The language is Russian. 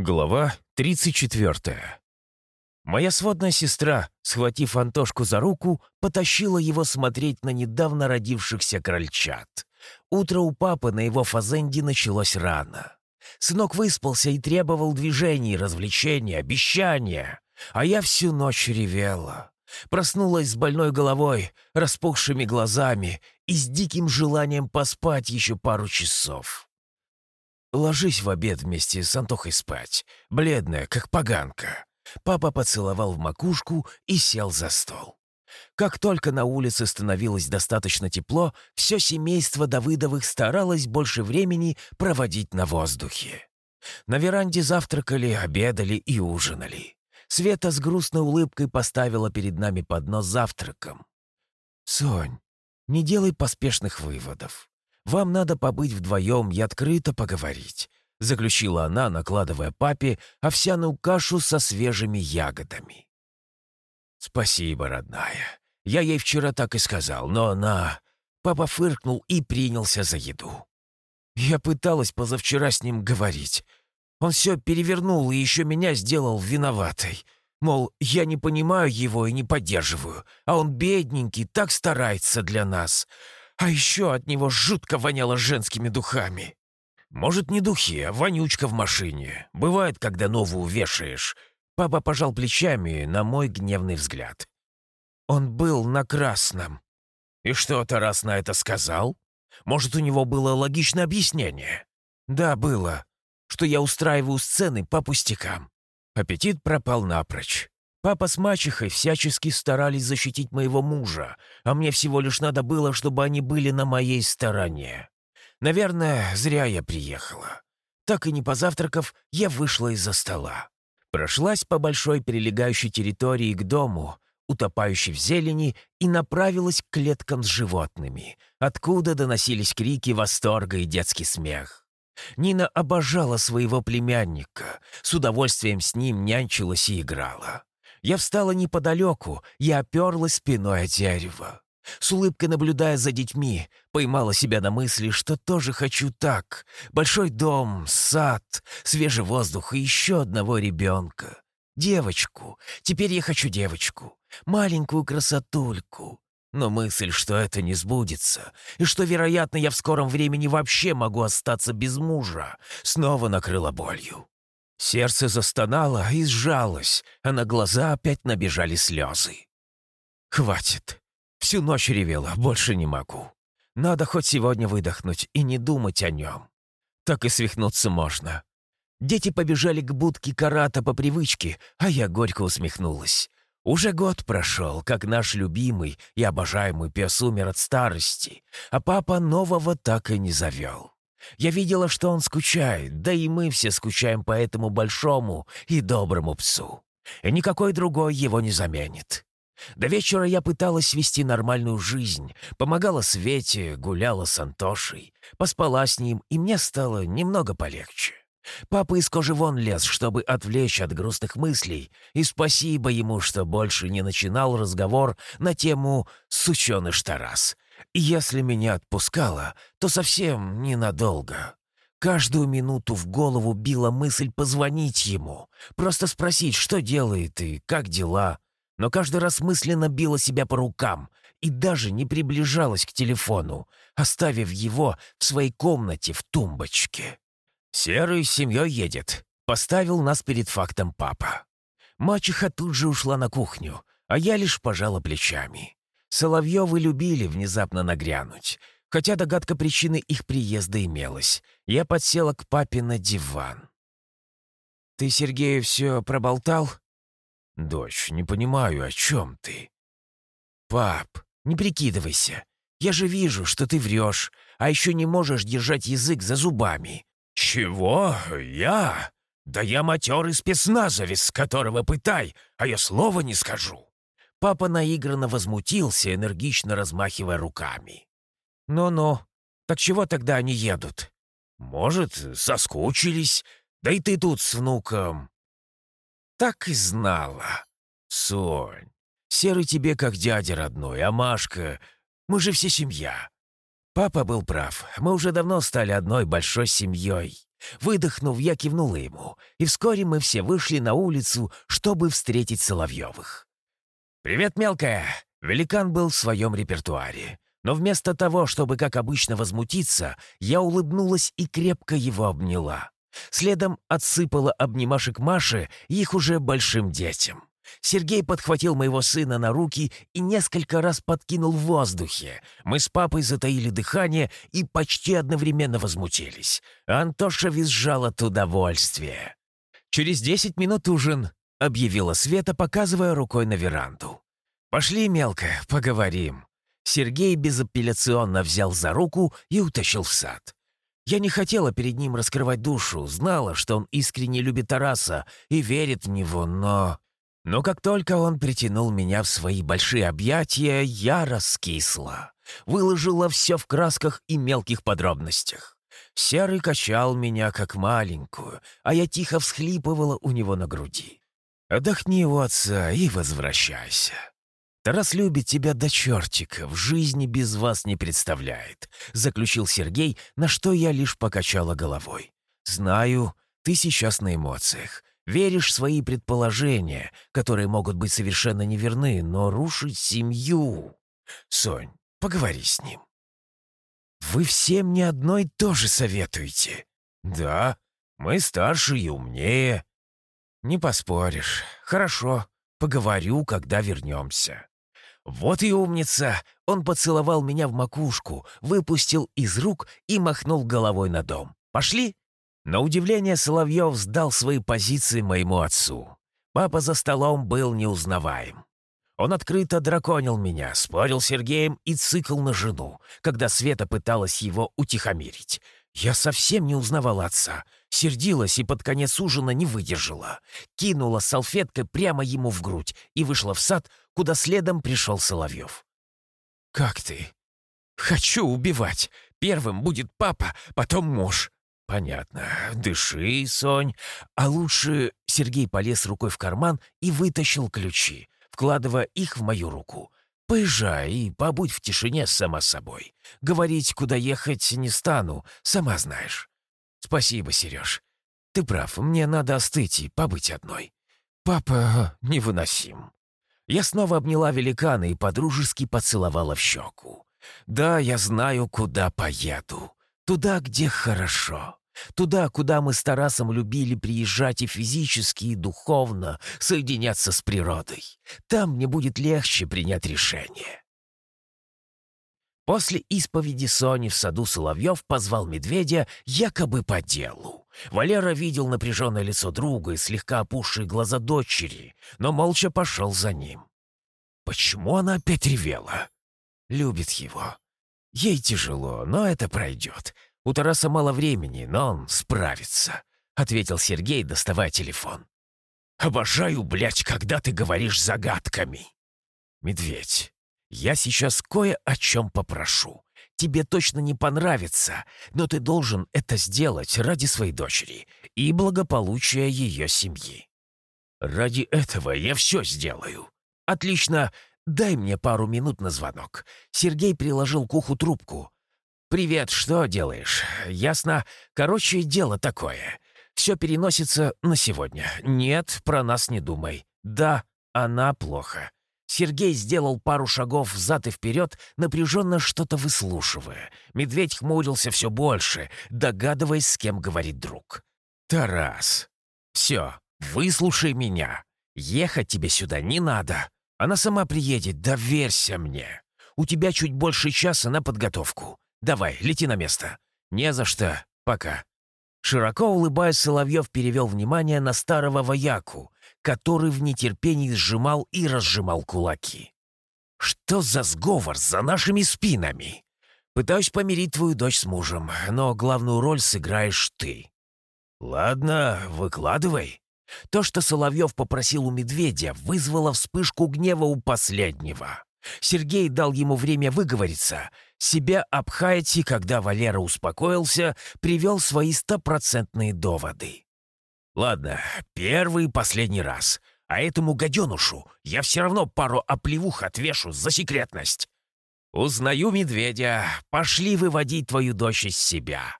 Глава 34. Моя сводная сестра, схватив Антошку за руку, потащила его смотреть на недавно родившихся крольчат. Утро у папы на его фазенде началось рано. Сынок выспался и требовал движений, развлечения, обещания. А я всю ночь ревела. Проснулась с больной головой, распухшими глазами и с диким желанием поспать еще пару часов. Ложись в обед вместе с Антохой спать, бледная, как поганка. Папа поцеловал в макушку и сел за стол. Как только на улице становилось достаточно тепло, все семейство Давыдовых старалось больше времени проводить на воздухе. На веранде завтракали, обедали и ужинали. Света с грустной улыбкой поставила перед нами поднос завтраком. «Сонь, не делай поспешных выводов. «Вам надо побыть вдвоем и открыто поговорить», — заключила она, накладывая папе овсяную кашу со свежими ягодами. «Спасибо, родная. Я ей вчера так и сказал, но она...» Папа фыркнул и принялся за еду. Я пыталась позавчера с ним говорить. Он все перевернул и еще меня сделал виноватой. Мол, я не понимаю его и не поддерживаю, а он бедненький, так старается для нас. А еще от него жутко воняло женскими духами. Может, не духи, а вонючка в машине. Бывает, когда новую вешаешь. Папа пожал плечами на мой гневный взгляд. Он был на красном. И что Тарас на это сказал? Может, у него было логичное объяснение? Да, было. Что я устраиваю сцены по пустякам. Аппетит пропал напрочь. Папа с мачехой всячески старались защитить моего мужа, а мне всего лишь надо было, чтобы они были на моей стороне. Наверное, зря я приехала. Так и не позавтракав, я вышла из-за стола. Прошлась по большой прилегающей территории к дому, утопающей в зелени, и направилась к клеткам с животными, откуда доносились крики восторга и детский смех. Нина обожала своего племянника, с удовольствием с ним нянчилась и играла. Я встала неподалеку, я оперлась спиной о дерево. С улыбкой наблюдая за детьми, поймала себя на мысли, что тоже хочу так. Большой дом, сад, свежий воздух и еще одного ребенка. Девочку. Теперь я хочу девочку. Маленькую красотульку. Но мысль, что это не сбудется, и что, вероятно, я в скором времени вообще могу остаться без мужа, снова накрыла болью. Сердце застонало и сжалось, а на глаза опять набежали слезы. «Хватит. Всю ночь ревела, больше не могу. Надо хоть сегодня выдохнуть и не думать о нем. Так и свихнуться можно». Дети побежали к будке карата по привычке, а я горько усмехнулась. Уже год прошел, как наш любимый и обожаемый пес умер от старости, а папа нового так и не завел. Я видела, что он скучает, да и мы все скучаем по этому большому и доброму псу. И никакой другой его не заменит. До вечера я пыталась вести нормальную жизнь, помогала Свете, гуляла с Антошей, поспала с ним, и мне стало немного полегче. Папа из кожи вон лез, чтобы отвлечь от грустных мыслей, и спасибо ему, что больше не начинал разговор на тему «сученыш Тарас», если меня отпускало, то совсем ненадолго. Каждую минуту в голову била мысль позвонить ему, просто спросить, что делает и как дела. Но каждый раз мысленно била себя по рукам и даже не приближалась к телефону, оставив его в своей комнате в тумбочке. «Серый с семьей едет», — поставил нас перед фактом папа. Мачеха тут же ушла на кухню, а я лишь пожала плечами. Соловьевы любили внезапно нагрянуть. Хотя догадка причины их приезда имелась. Я подсела к папе на диван. «Ты Сергею все проболтал?» «Дочь, не понимаю, о чем ты?» «Пап, не прикидывайся. Я же вижу, что ты врешь, а еще не можешь держать язык за зубами». «Чего? Я? Да я матерый спецназовец, которого пытай, а я слова не скажу». Папа наигранно возмутился, энергично размахивая руками. «Ну-ну, так чего тогда они едут?» «Может, соскучились? Да и ты тут с внуком». «Так и знала. Сонь, Серый тебе как дядя родной, а Машка... Мы же все семья». Папа был прав. Мы уже давно стали одной большой семьей. Выдохнув, я кивнула ему, и вскоре мы все вышли на улицу, чтобы встретить Соловьевых. «Привет, мелкая!» Великан был в своем репертуаре. Но вместо того, чтобы, как обычно, возмутиться, я улыбнулась и крепко его обняла. Следом отсыпала обнимашек Маше и их уже большим детям. Сергей подхватил моего сына на руки и несколько раз подкинул в воздухе. Мы с папой затаили дыхание и почти одновременно возмутились. Антоша визжал от удовольствия. «Через десять минут ужин», — объявила Света, показывая рукой на веранду. «Пошли, мелкая, поговорим». Сергей безапелляционно взял за руку и утащил в сад. Я не хотела перед ним раскрывать душу, знала, что он искренне любит Тараса и верит в него, но... Но как только он притянул меня в свои большие объятия, я раскисла. Выложила все в красках и мелких подробностях. Серый качал меня, как маленькую, а я тихо всхлипывала у него на груди. «Отдохни у отца и возвращайся. Тарас любит тебя до чертика, в жизни без вас не представляет», — заключил Сергей, на что я лишь покачала головой. «Знаю, ты сейчас на эмоциях. Веришь в свои предположения, которые могут быть совершенно неверны, но рушить семью... Сонь, поговори с ним. Вы всем не одно и то же советуете. Да, мы старше и умнее. Не поспоришь. Хорошо, поговорю, когда вернемся. Вот и умница. Он поцеловал меня в макушку, выпустил из рук и махнул головой на дом. Пошли? На удивление Соловьев сдал свои позиции моему отцу. Папа за столом был неузнаваем. Он открыто драконил меня, спорил с Сергеем и цикл на жену, когда Света пыталась его утихомирить. Я совсем не узнавала отца, сердилась и под конец ужина не выдержала. Кинула салфеткой прямо ему в грудь и вышла в сад, куда следом пришел Соловьев. «Как ты?» «Хочу убивать. Первым будет папа, потом муж», «Понятно. Дыши, Сонь. А лучше...» Сергей полез рукой в карман и вытащил ключи, вкладывая их в мою руку. «Поезжай и побудь в тишине сама собой. Говорить, куда ехать, не стану, сама знаешь». «Спасибо, Сереж. Ты прав, мне надо остыть и побыть одной. Папа невыносим». Я снова обняла великана и подружески поцеловала в щеку. «Да, я знаю, куда поеду. Туда, где хорошо. Туда, куда мы с Тарасом любили приезжать и физически, и духовно соединяться с природой. Там мне будет легче принять решение. После исповеди Сони в саду Соловьев позвал медведя якобы по делу. Валера видел напряженное лицо друга и слегка опухшие глаза дочери, но молча пошел за ним. Почему она опять ревела? Любит его. Ей тяжело, но это пройдет. У Тараса мало времени, но он справится», — ответил Сергей, доставая телефон. «Обожаю, блядь, когда ты говоришь загадками». «Медведь, я сейчас кое о чем попрошу. Тебе точно не понравится, но ты должен это сделать ради своей дочери и благополучия ее семьи. Ради этого я все сделаю. Отлично, дай мне пару минут на звонок». Сергей приложил к уху трубку. «Привет, что делаешь? Ясно. Короче, дело такое. Все переносится на сегодня. Нет, про нас не думай. Да, она плохо». Сергей сделал пару шагов взад и вперед, напряженно что-то выслушивая. Медведь хмурился все больше, догадываясь, с кем говорит друг. «Тарас, все, выслушай меня. Ехать тебе сюда не надо. Она сама приедет, доверься мне. У тебя чуть больше часа на подготовку. Давай, лети на место». «Не за что. Пока». Широко улыбаясь, Соловьев перевел внимание на старого вояку, который в нетерпении сжимал и разжимал кулаки. «Что за сговор за нашими спинами? Пытаюсь помирить твою дочь с мужем, но главную роль сыграешь ты». «Ладно, выкладывай». То, что Соловьев попросил у медведя, вызвало вспышку гнева у последнего. Сергей дал ему время выговориться. Себя обхаять, когда Валера успокоился, привел свои стопроцентные доводы. «Ладно, первый и последний раз. А этому гаденушу я все равно пару оплевух отвешу за секретность. Узнаю медведя. Пошли выводить твою дочь из себя».